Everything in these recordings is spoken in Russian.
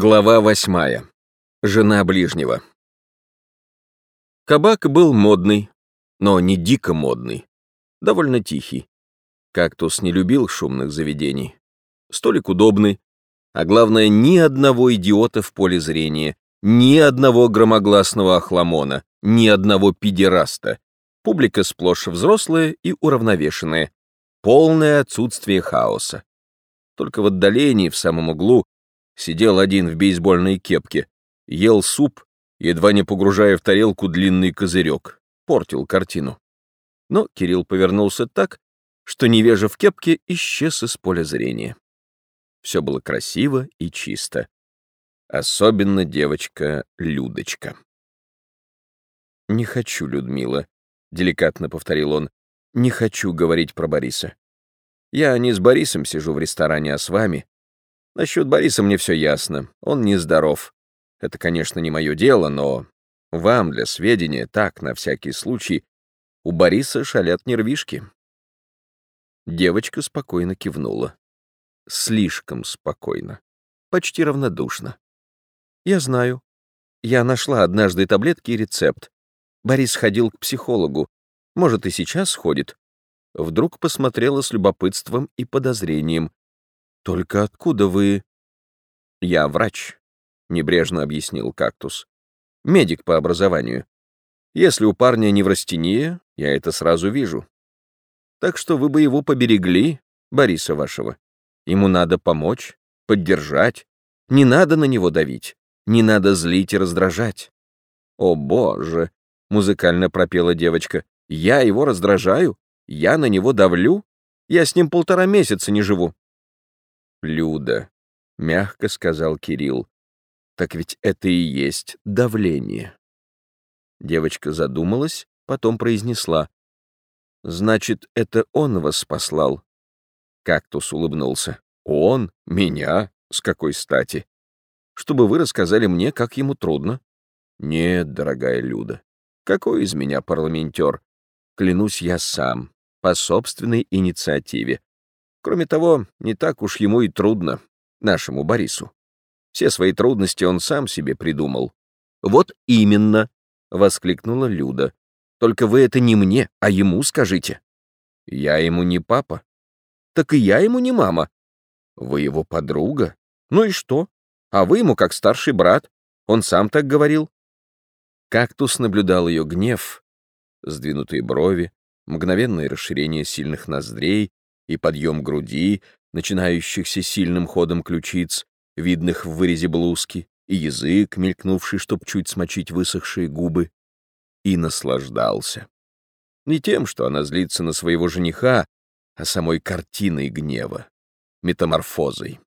Глава восьмая. Жена ближнего. Кабак был модный, но не дико модный, довольно тихий. Кактус не любил шумных заведений. Столик удобный, а главное, ни одного идиота в поле зрения, ни одного громогласного охламона, ни одного педераста. Публика сплошь взрослая и уравновешенная. Полное отсутствие хаоса. Только в отдалении, в самом углу, сидел один в бейсбольной кепке, ел суп, едва не погружая в тарелку длинный козырек, портил картину. Но Кирилл повернулся так, что невежа в кепке исчез из поля зрения. Все было красиво и чисто. Особенно девочка Людочка. «Не хочу, Людмила», — деликатно повторил он, — «не хочу говорить про Бориса. Я не с Борисом сижу в ресторане, а с вами. Насчет Бориса мне все ясно. Он нездоров. Это, конечно, не мое дело, но вам для сведения, так, на всякий случай, у Бориса шалят нервишки. Девочка спокойно кивнула. Слишком спокойно. Почти равнодушно. Я знаю. Я нашла однажды таблетки и рецепт. Борис ходил к психологу. Может, и сейчас ходит. Вдруг посмотрела с любопытством и подозрением. «Только откуда вы...» «Я врач», — небрежно объяснил кактус. «Медик по образованию. Если у парня неврастения, я это сразу вижу. Так что вы бы его поберегли, Бориса вашего. Ему надо помочь, поддержать. Не надо на него давить, не надо злить и раздражать». «О, боже!» — музыкально пропела девочка. «Я его раздражаю? Я на него давлю? Я с ним полтора месяца не живу. Люда, — мягко сказал Кирилл. Так ведь это и есть давление. Девочка задумалась, потом произнесла. Значит, это он вас послал? Кактус улыбнулся. Он? Меня? С какой стати? Чтобы вы рассказали мне, как ему трудно? Нет, дорогая Люда. Какой из меня парламентер? Клянусь я сам, по собственной инициативе. Кроме того, не так уж ему и трудно, нашему Борису. Все свои трудности он сам себе придумал. «Вот именно!» — воскликнула Люда. «Только вы это не мне, а ему скажите». «Я ему не папа». «Так и я ему не мама». «Вы его подруга? Ну и что? А вы ему как старший брат. Он сам так говорил». Кактус наблюдал ее гнев, сдвинутые брови, мгновенное расширение сильных ноздрей, и подъем груди, начинающихся сильным ходом ключиц, видных в вырезе блузки, и язык, мелькнувший, чтоб чуть смочить высохшие губы, и наслаждался. Не тем, что она злится на своего жениха, а самой картиной гнева, метаморфозой.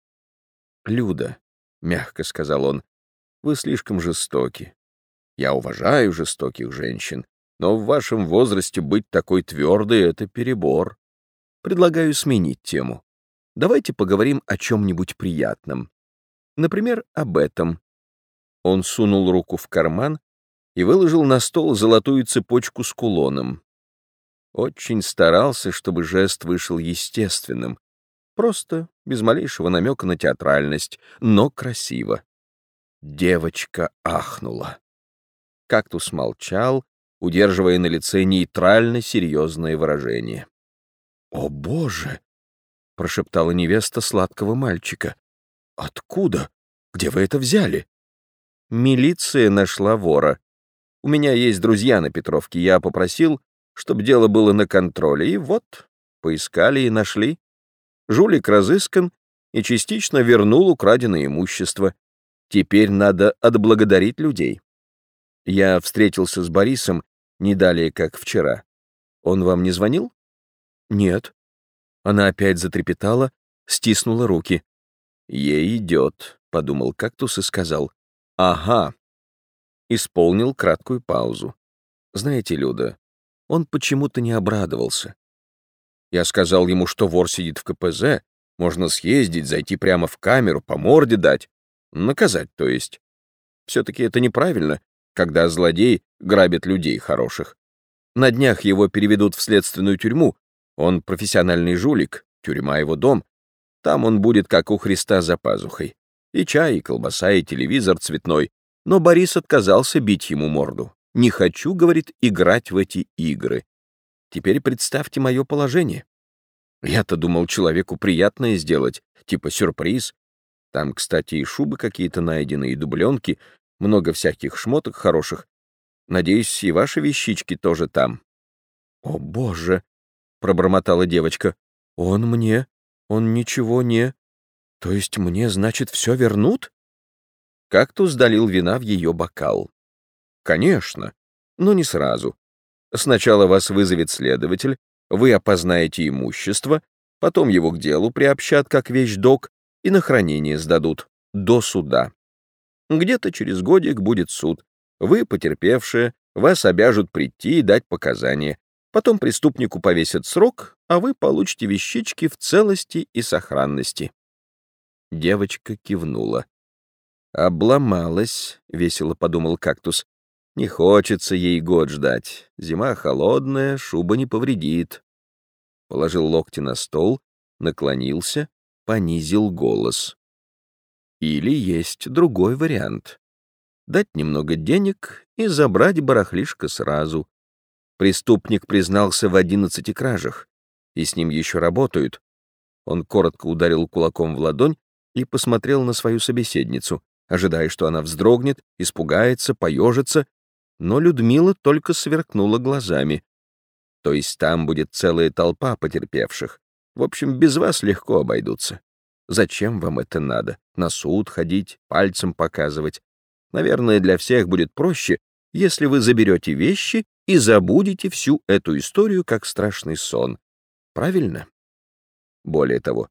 «Люда», — мягко сказал он, — «вы слишком жестоки. Я уважаю жестоких женщин, но в вашем возрасте быть такой твердой — это перебор. Предлагаю сменить тему. Давайте поговорим о чем-нибудь приятном. Например, об этом. Он сунул руку в карман и выложил на стол золотую цепочку с кулоном. Очень старался, чтобы жест вышел естественным. Просто, без малейшего намека на театральность, но красиво. Девочка ахнула. Кактус молчал, удерживая на лице нейтрально серьезное выражение. «О, Боже!» — прошептала невеста сладкого мальчика. «Откуда? Где вы это взяли?» «Милиция нашла вора. У меня есть друзья на Петровке. Я попросил, чтобы дело было на контроле, и вот, поискали и нашли. Жулик разыскан и частично вернул украденное имущество. Теперь надо отблагодарить людей. Я встретился с Борисом не далее, как вчера. Он вам не звонил?» «Нет». Она опять затрепетала, стиснула руки. «Ей идет», — подумал кактус и сказал. «Ага». Исполнил краткую паузу. «Знаете, Люда, он почему-то не обрадовался. Я сказал ему, что вор сидит в КПЗ, можно съездить, зайти прямо в камеру, по морде дать. Наказать, то есть. Все-таки это неправильно, когда злодей грабит людей хороших. На днях его переведут в следственную тюрьму, он профессиональный жулик, тюрьма его дом. Там он будет, как у Христа, за пазухой. И чай, и колбаса, и телевизор цветной. Но Борис отказался бить ему морду. «Не хочу, — говорит, — играть в эти игры. Теперь представьте мое положение. Я-то думал человеку приятное сделать, типа сюрприз. Там, кстати, и шубы какие-то найдены, и дубленки, много всяких шмоток хороших. Надеюсь, и ваши вещички тоже там. — О, боже! — пробормотала девочка. — Он мне, он ничего не... То есть мне, значит, все вернут? Кактус долил вина в ее бокал. — Конечно, но не сразу. Сначала вас вызовет следователь, вы опознаете имущество, потом его к делу приобщат как вещдок и на хранение сдадут до суда. Где-то через годик будет суд. Вы, потерпевшие, вас обяжут прийти и дать показания. Потом преступнику повесят срок, а вы получите вещички в целости и сохранности. Девочка кивнула. «Обломалась», — весело подумал кактус. Не хочется ей год ждать. Зима холодная, шуба не повредит. Положил локти на стол, наклонился, понизил голос. Или есть другой вариант. Дать немного денег и забрать барахлишко сразу. Преступник признался в одиннадцати кражах, и с ним еще работают. Он коротко ударил кулаком в ладонь и посмотрел на свою собеседницу, ожидая, что она вздрогнет, испугается, поежится но Людмила только сверкнула глазами. То есть там будет целая толпа потерпевших. В общем, без вас легко обойдутся. Зачем вам это надо? На суд ходить, пальцем показывать? Наверное, для всех будет проще, если вы заберете вещи и забудете всю эту историю как страшный сон. Правильно? Более того,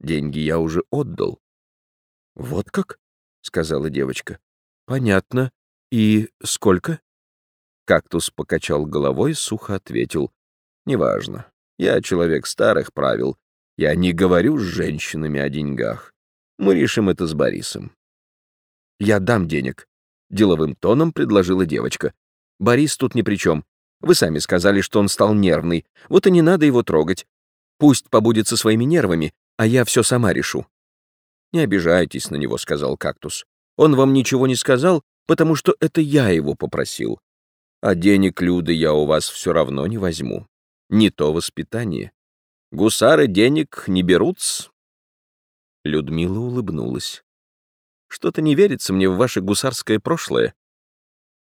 деньги я уже отдал. — Вот как? — сказала девочка. — Понятно. И сколько? Кактус покачал головой, сухо ответил. «Неважно. Я человек старых правил. Я не говорю с женщинами о деньгах. Мы решим это с Борисом». «Я дам денег», — деловым тоном предложила девочка. «Борис тут ни при чем. Вы сами сказали, что он стал нервный. Вот и не надо его трогать. Пусть побудет со своими нервами, а я все сама решу». «Не обижайтесь на него», — сказал кактус. «Он вам ничего не сказал, потому что это я его попросил а денег, Люды, я у вас все равно не возьму. Не то воспитание. Гусары денег не берут -с. Людмила улыбнулась. Что-то не верится мне в ваше гусарское прошлое.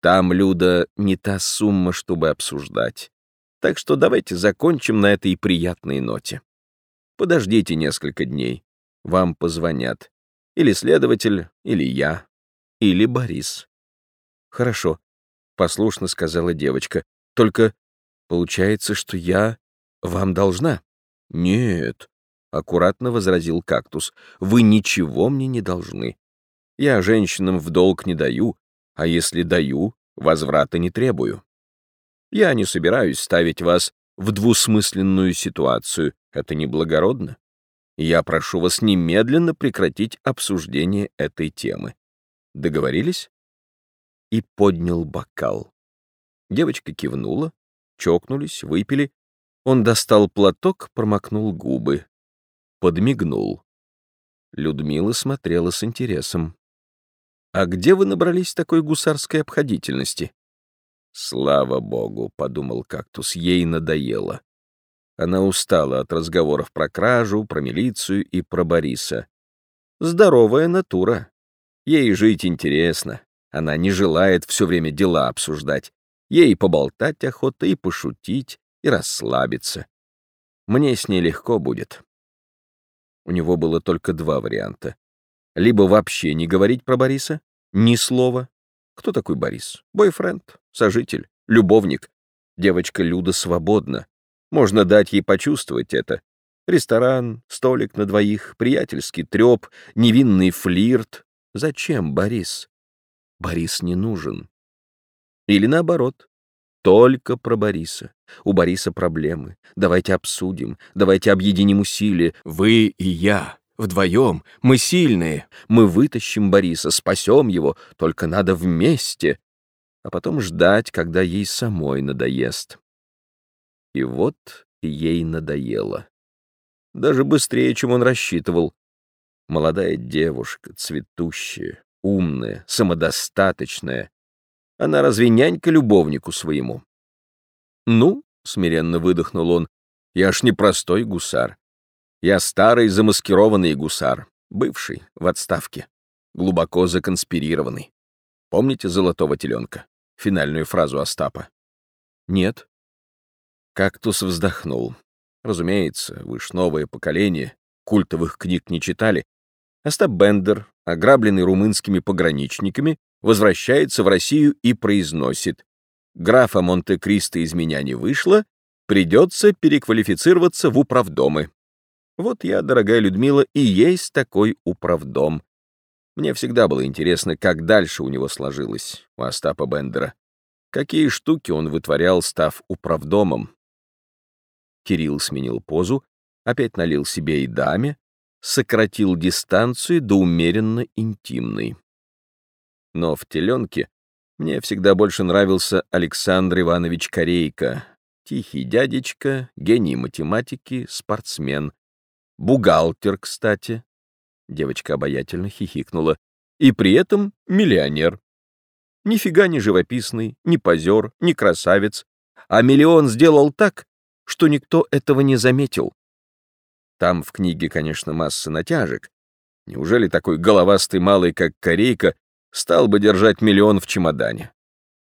Там, Люда, не та сумма, чтобы обсуждать. Так что давайте закончим на этой приятной ноте. Подождите несколько дней. Вам позвонят. Или следователь, или я, или Борис. Хорошо, — послушно сказала девочка. «Только получается, что я вам должна?» «Нет», — аккуратно возразил кактус, — «вы ничего мне не должны. Я женщинам в долг не даю, а если даю, возврата не требую. Я не собираюсь ставить вас в двусмысленную ситуацию, это неблагородно. Я прошу вас немедленно прекратить обсуждение этой темы. Договорились?» и поднял бокал. Девочка кивнула, чокнулись, выпили. Он достал платок, промокнул губы. Подмигнул. Людмила смотрела с интересом. «А где вы набрались такой гусарской обходительности?» «Слава богу», — подумал кактус, — ей надоело. Она устала от разговоров про кражу, про милицию и про Бориса. Здоровая натура. Ей жить интересно. Она не желает все время дела обсуждать. Ей поболтать охота, и пошутить, и расслабиться. Мне с ней легко будет. У него было только два варианта. Либо вообще не говорить про Бориса, ни слова. Кто такой Борис? Бойфренд, сожитель, любовник. Девочка Люда свободна. Можно дать ей почувствовать это. Ресторан, столик на двоих, приятельский треп, невинный флирт. Зачем Борис? Борис не нужен. Или наоборот, только про Бориса. У Бориса проблемы. Давайте обсудим, давайте объединим усилия. Вы и я. Вдвоем. Мы сильные. Мы вытащим Бориса, спасем его. Только надо вместе. А потом ждать, когда ей самой надоест. И вот ей надоело. Даже быстрее, чем он рассчитывал. Молодая девушка, цветущая, умная, самодостаточная. Она разве нянька любовнику своему? Ну, — смиренно выдохнул он, — я ж не простой гусар. Я старый замаскированный гусар, бывший, в отставке, глубоко законспирированный. Помните «Золотого теленка»? Финальную фразу Остапа? Нет. Кактус вздохнул. Разумеется, вы ж новое поколение, культовых книг не читали. Остап Бендер, ограбленный румынскими пограничниками, возвращается в Россию и произносит «Графа Монте-Кристо из меня не вышло, придется переквалифицироваться в управдомы». Вот я, дорогая Людмила, и есть такой управдом. Мне всегда было интересно, как дальше у него сложилось, у Остапа Бендера. Какие штуки он вытворял, став управдомом. Кирилл сменил позу, опять налил себе и даме, сократил дистанцию до умеренно интимной. Но в теленке мне всегда больше нравился Александр Иванович Корейко, тихий дядечка, гений математики, спортсмен, бухгалтер, кстати, Девочка обаятельно хихикнула. И при этом миллионер. Нифига не живописный, ни позер, ни красавец. А миллион сделал так, что никто этого не заметил. Там в книге, конечно, масса натяжек. Неужели такой головастый малый, как Корейка, стал бы держать миллион в чемодане?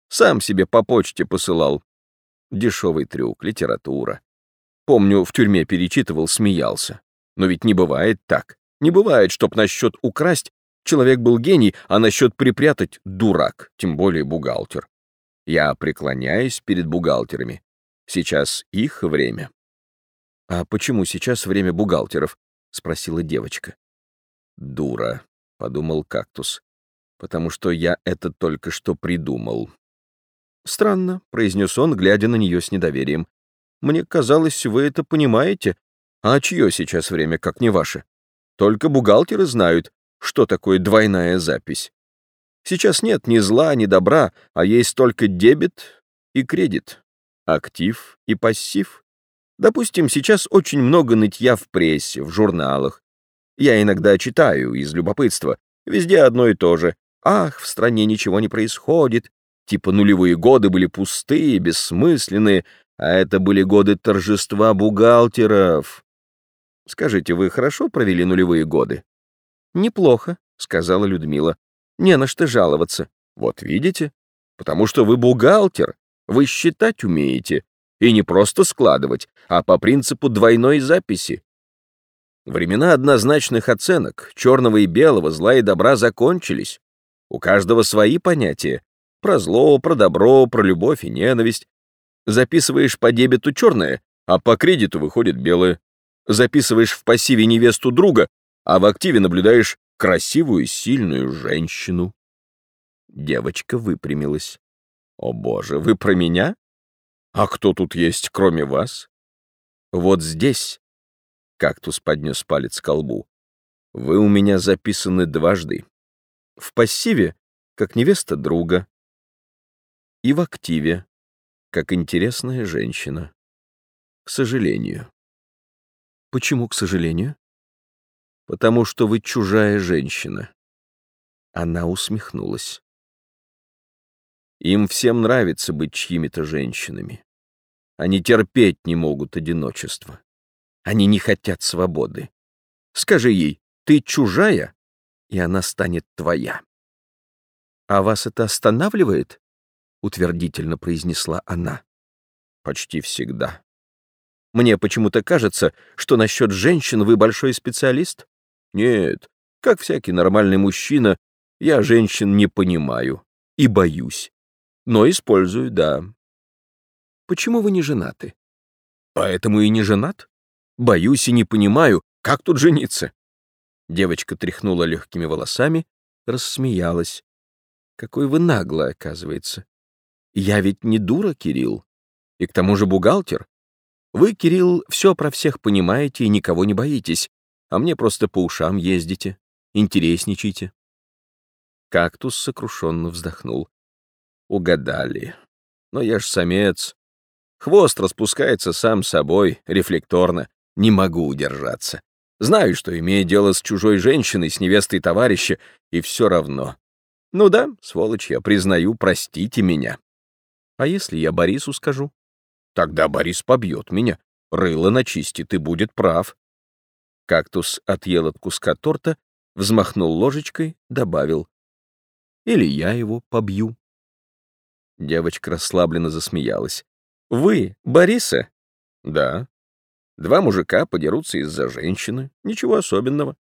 Сам себе по почте посылал. Дешевый трюк, литература. Помню, в тюрьме перечитывал, смеялся. Но ведь не бывает так. Не бывает, чтоб насчет украсть человек был гений, а насчет припрятать — дурак, тем более бухгалтер. Я преклоняюсь перед бухгалтерами. Сейчас их время. — А почему сейчас время бухгалтеров? — спросила девочка. — Дура, — подумал кактус, — потому что я это только что придумал. — Странно, — произнес он, глядя на нее с недоверием. — Мне казалось, вы это понимаете. А чье сейчас время, как не ваше? Только бухгалтеры знают, что такое двойная запись. Сейчас нет ни зла, ни добра, а есть только дебет и кредит, актив и пассив. Допустим, сейчас очень много нытья в прессе, в журналах. Я иногда читаю из любопытства. Везде одно и то же. Ах, в стране ничего не происходит. Типа нулевые годы были пустые, бессмысленные, а это были годы торжества бухгалтеров. Скажите, вы хорошо провели нулевые годы? Неплохо, сказала Людмила. Не на что жаловаться. Вот видите? Потому что вы бухгалтер. Вы считать умеете. И не просто складывать, а по принципу двойной записи. Времена однозначных оценок, черного и белого, зла и добра закончились. У каждого свои понятия. Про зло, про добро, про любовь и ненависть. Записываешь по дебету черное, а по кредиту выходит белое записываешь в пассиве невесту друга, а в активе наблюдаешь красивую, сильную женщину. Девочка выпрямилась. «О боже, вы про меня? А кто тут есть, кроме вас?» «Вот здесь», — кактус поднес палец к лбу, — «вы у меня записаны дважды. В пассиве, как невеста друга, и в активе, как интересная женщина. К сожалению». Почему, к сожалению? Потому что вы чужая женщина. Она усмехнулась. Им всем нравится быть чьими-то женщинами. Они терпеть не могут одиночества. Они не хотят свободы. Скажи ей, ты чужая, и она станет твоя. А вас это останавливает? Утвердительно произнесла она. Почти всегда. Мне почему-то кажется, что насчет женщин вы большой специалист. Нет, как всякий нормальный мужчина, я женщин не понимаю и боюсь. Но использую, да. Почему вы не женаты? Поэтому и не женат. Боюсь и не понимаю, как тут жениться. Девочка тряхнула легкими волосами, рассмеялась. Какой вы наглый, оказывается. Я ведь не дура, Кирилл. И к тому же бухгалтер. Вы, Кирилл, все про всех понимаете и никого не боитесь, а мне просто по ушам ездите, интересничайте. Кактус сокрушенно вздохнул. Угадали. Но я ж самец. Хвост распускается сам собой, рефлекторно. Не могу удержаться. Знаю, что имею дело с чужой женщиной, с невестой товарища, и все равно. Ну да, сволочь, я признаю, простите меня. А если я Борису скажу? Тогда Борис побьет меня, рыло начистит и будет прав. Кактус отъел от куска торта, взмахнул ложечкой, добавил. Или я его побью. Девочка расслабленно засмеялась. «Вы, Бориса?» «Да». «Два мужика подерутся из-за женщины. Ничего особенного».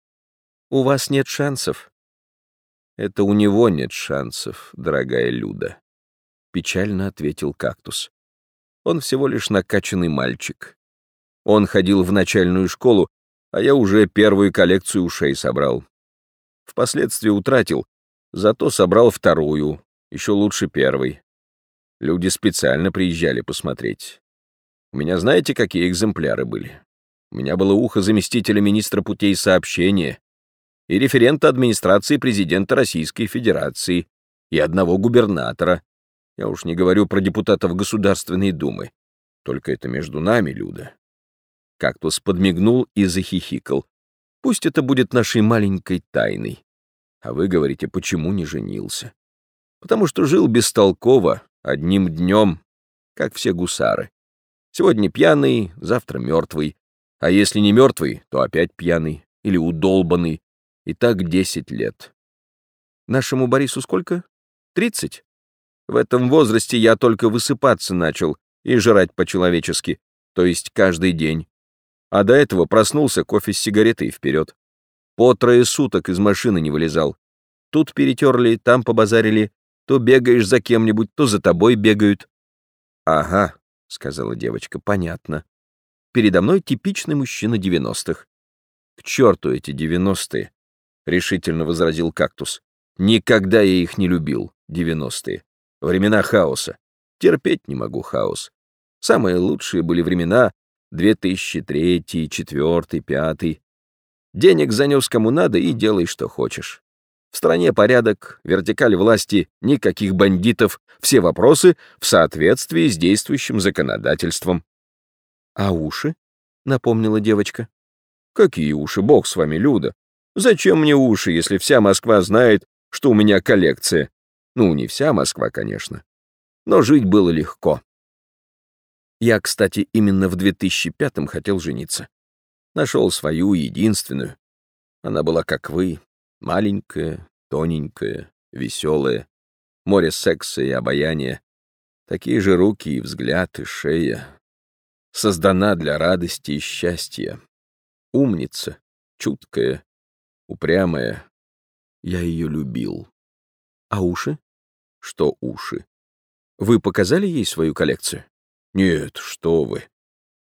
«У вас нет шансов». «Это у него нет шансов, дорогая Люда», — печально ответил кактус. «Он всего лишь накачанный мальчик. Он ходил в начальную школу, а я уже первую коллекцию ушей собрал. Впоследствии утратил, зато собрал вторую, еще лучше первой. Люди специально приезжали посмотреть. У меня знаете, какие экземпляры были? У меня было ухо заместителя министра путей сообщения и референта администрации президента Российской Федерации и одного губернатора. Я уж не говорю про депутатов Государственной Думы. Только это между нами, Люда. Кактус подмигнул и захихикал. Пусть это будет нашей маленькой тайной. А вы говорите, почему не женился? Потому что жил бестолково, Одним днем, как все гусары. Сегодня пьяный, завтра мертвый. А если не мертвый, то опять пьяный или удолбанный. И так десять лет. Нашему Борису сколько? Тридцать? В этом возрасте я только высыпаться начал и жрать по-человечески, то есть каждый день. А до этого проснулся кофе с сигаретой вперед. По трое суток из машины не вылезал. Тут перетерли, там побазарили, то бегаешь за кем-нибудь, то за тобой бегают. Ага, сказала девочка, понятно. Передо мной типичный мужчина девяностых. К черту эти девяностые, решительно возразил кактус. Никогда я их не любил, девяностые. Времена хаоса. Терпеть не могу хаос. Самые лучшие были времена 2003, 2004, 2005. Денег занес кому надо и делай, что хочешь. В стране порядок, вертикаль власти, никаких бандитов, все вопросы в соответствии с действующим законодательством. «А уши?» — напомнила девочка. «Какие уши? Бог с вами, Люда. Зачем мне уши, если вся Москва знает, что у меня коллекция? Ну, не вся Москва, конечно. Но жить было легко. Я, кстати, именно в 2005-м хотел жениться. Нашел свою, единственную. Она была как вы, Маленькая, тоненькая, веселая, море секса и обаяния, такие же руки и взгляд, и шея. Создана для радости и счастья. Умница, чуткая, упрямая. Я ее любил. А уши? Что уши? Вы показали ей свою коллекцию? Нет, что вы.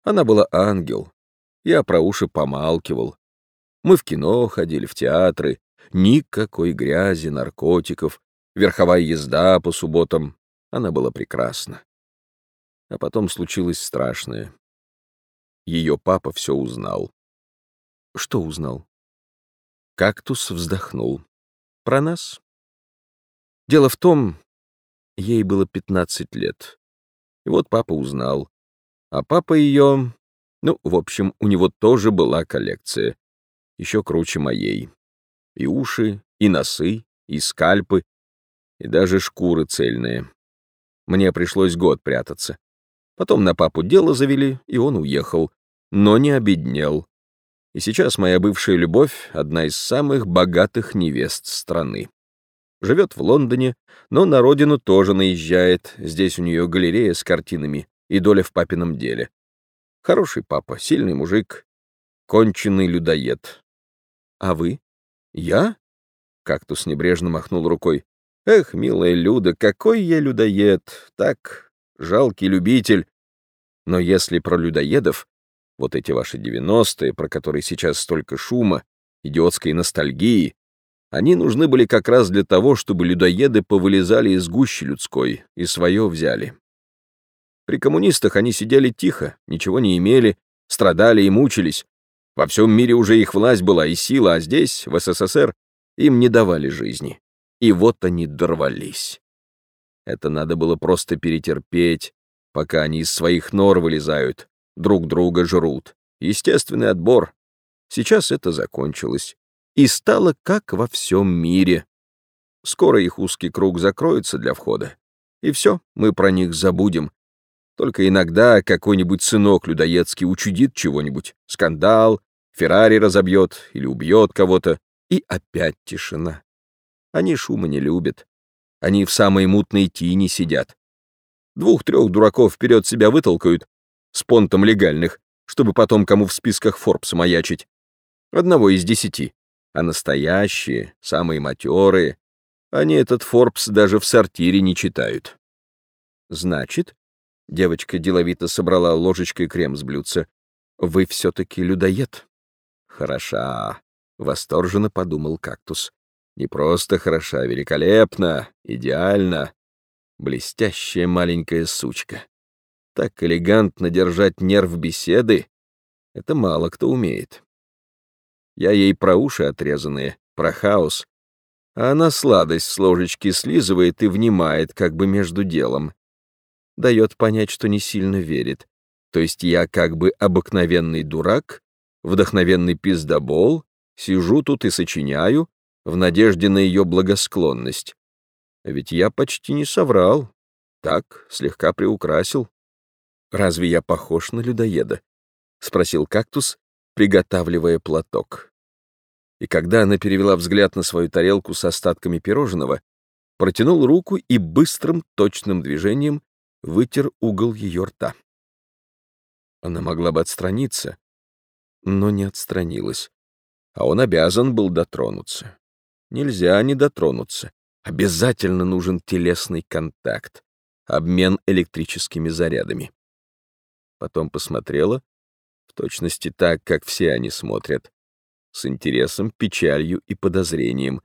Она была ангел. Я про уши помалкивал. Мы в кино ходили, в театры, Никакой грязи, наркотиков, верховая езда по субботам. Она была прекрасна. А потом случилось страшное. Ее папа все узнал. Что узнал? Кактус вздохнул. Про нас? Дело в том, ей было 15 лет. И вот папа узнал. А папа ее... Ну, в общем, у него тоже была коллекция. Еще круче моей. И уши, и носы, и скальпы, и даже шкуры цельные. Мне пришлось год прятаться. Потом на папу дело завели, и он уехал, но не обеднел. И сейчас моя бывшая любовь — одна из самых богатых невест страны. Живет в Лондоне, но на родину тоже наезжает. Здесь у нее галерея с картинами и доля в папином деле. Хороший папа, сильный мужик, конченый людоед. А вы? «Я?» — кактус небрежно махнул рукой. «Эх, милая Люда, какой я людоед! Так, жалкий любитель. Но если про людоедов, вот эти ваши девяностые, про которые сейчас столько шума, идиотской ностальгии, они нужны были как раз для того, чтобы людоеды повылезали из гущи людской и свое взяли. При коммунистах они сидели тихо, ничего не имели, страдали и мучились, во всем мире уже их власть была и сила, а здесь, в СССР, им не давали жизни. И вот они дорвались. Это надо было просто перетерпеть, пока они из своих нор вылезают, друг друга жрут. Естественный отбор. Сейчас это закончилось. И стало как во всем мире. Скоро их узкий круг закроется для входа. И все, мы про них забудем. Только иногда какой-нибудь сынок людоедский учудит чего-нибудь. Скандал, Феррари разобьет или убьет кого-то. И опять тишина. Они шума не любят. Они в самой мутной тени сидят. Двух-трех дураков вперед себя вытолкают с понтом легальных, чтобы потом кому в списках Форбс маячить. Одного из десяти. А настоящие, самые матерые, они этот Форбс даже в сортире не читают. Значит, девочка деловито собрала ложечкой крем с блюдца, вы все-таки людоед. Хороша, восторженно подумал кактус. Не просто хороша, великолепно, идеально. Блестящая маленькая сучка. Так элегантно держать нерв беседы — это мало кто умеет. Я ей про уши отрезанные, про хаос, а она сладость с ложечки слизывает и внимает, как бы между делом. Дает понять, что не сильно верит. То есть я как бы обыкновенный дурак, вдохновенный пиздобол, сижу тут и сочиняю, в надежде на ее благосклонность. Ведь я почти не соврал. Так, слегка приукрасил. «Разве я похож на людоеда?» — спросил кактус, приготавливая платок. И когда она перевела взгляд на свою тарелку с остатками пирожного, протянул руку и быстрым, точным движением вытер угол ее рта. Она могла бы отстраниться, но не отстранилась, а он обязан был дотронуться. Нельзя не дотронуться. Обязательно нужен телесный контакт, обмен электрическими зарядами. Потом посмотрела, точности так, как все они смотрят, с интересом, печалью и подозрением,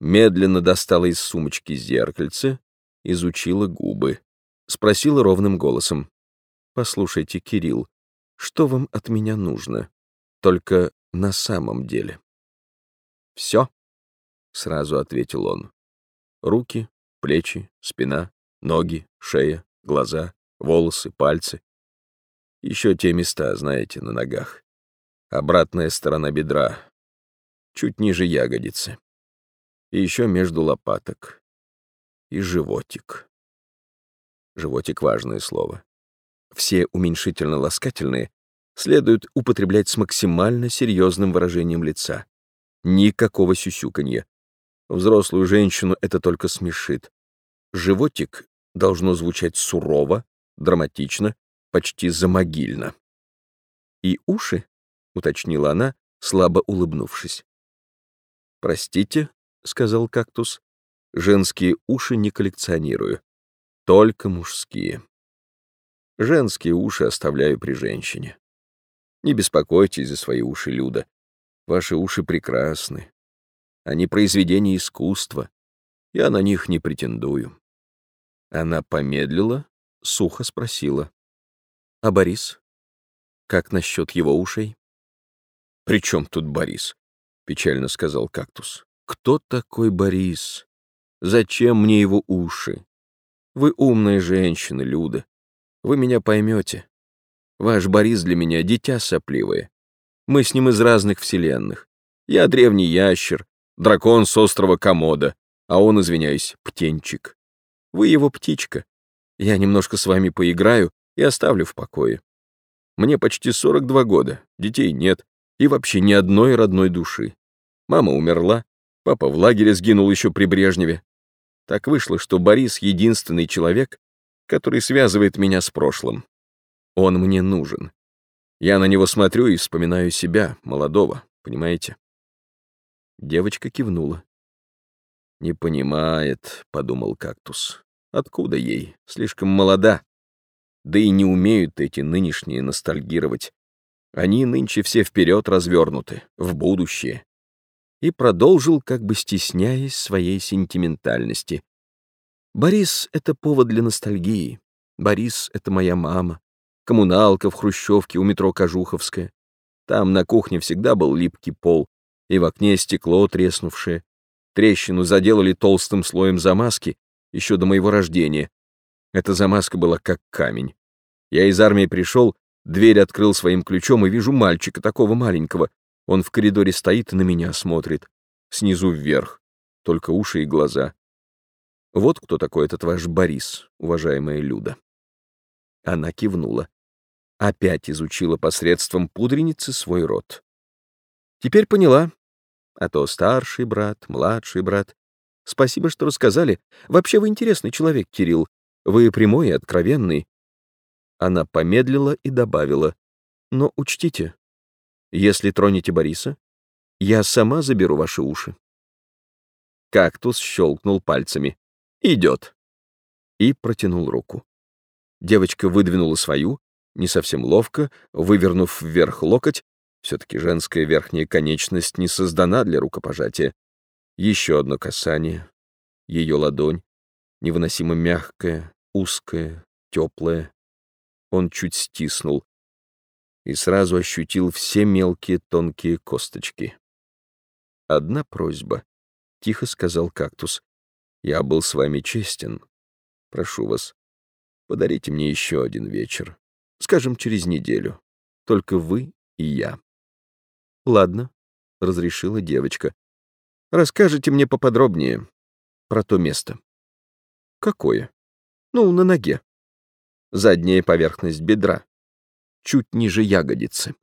медленно достала из сумочки зеркальце, изучила губы, спросила ровным голосом. «Послушайте, Кирилл, что вам от меня нужно? Только на самом деле?» «Все», сразу ответил он. Руки, плечи, спина, ноги, шея, глаза, волосы, пальцы. Еще те места, знаете, на ногах. Обратная сторона бедра, чуть ниже ягодицы. И еще между лопаток. И животик. Животик — важное слово. Все уменьшительно-ласкательные следует употреблять с максимально серьезным выражением лица. Никакого сюсюканья. Взрослую женщину это только смешит. Животик должно звучать сурово, драматично, почти замогильно. «И уши?» — уточнила она, слабо улыбнувшись. «Простите», — сказал кактус, — «женские уши не коллекционирую, только мужские. Женские уши оставляю при женщине. Не беспокойтесь за свои уши, Люда. Ваши уши прекрасны, они произведения искусства. Я на них не претендую. Она помедлила, сухо спросила. А Борис? Как насчет его ушей? «При чем тут Борис?» — печально сказал кактус. «Кто такой Борис? Зачем мне его уши? Вы умная женщина, Люда. Вы меня поймете. Ваш Борис для меня дитя сопливое. Мы с ним из разных вселенных. Я древний ящер, Дракон с острова Комода, а он, извиняюсь, птенчик. Вы его птичка. Я немножко с вами поиграю и оставлю в покое. Мне почти 42 года, детей нет, и вообще ни одной родной души. Мама умерла, папа в лагере сгинул еще при Брежневе. Так вышло, что Борис — единственный человек, который связывает меня с прошлым. Он мне нужен. Я на него смотрю и вспоминаю себя, молодого, понимаете? Девочка кивнула. «Не понимает», — подумал кактус. «Откуда ей? Слишком молода. Да и не умеют эти нынешние ностальгировать. Они нынче все вперед развернуты, в будущее». И продолжил, как бы стесняясь своей сентиментальности. «Борис — это повод для ностальгии. Борис — это моя мама. Коммуналка в Хрущевке у метро Кожуховская. Там на кухне всегда был липкий пол, и в окне стекло треснувшее. Трещину заделали толстым слоем замазки еще до моего рождения. Эта замазка была как камень. Я из армии пришел, дверь открыл своим ключом и вижу мальчика такого маленького, Он в коридоре стоит и на меня смотрит. Снизу вверх. Только уши и глаза. Вот кто такой этот ваш Борис, уважаемая Люда. Она кивнула. Опять изучила посредством пудреницы свой рот. Теперь поняла. А то старший брат, младший брат. Спасибо, что рассказали. Вообще вы интересный человек, Кирилл. Вы прямой и откровенный. Она помедлила и добавила. Но учтите, если тронете Бориса, я сама заберу ваши уши. Кактус щелкнул пальцами. «Идет!» И протянул руку. Девочка выдвинула свою, не совсем ловко, вывернув вверх локоть, все-таки женская верхняя конечность не создана для рукопожатия. Еще одно касание. Ее ладонь, невыносимо мягкая, узкая, теплая. Он чуть стиснул и сразу ощутил все мелкие тонкие косточки. «Одна просьба», — тихо сказал кактус. «Я был с вами честен. Прошу вас, подарите мне еще один вечер. Скажем, через неделю. Только вы и я». «Ладно», — разрешила девочка. «Расскажите мне поподробнее про то место». «Какое?» «Ну, на ноге. Задняя поверхность бедра. Чуть ниже ягодицы».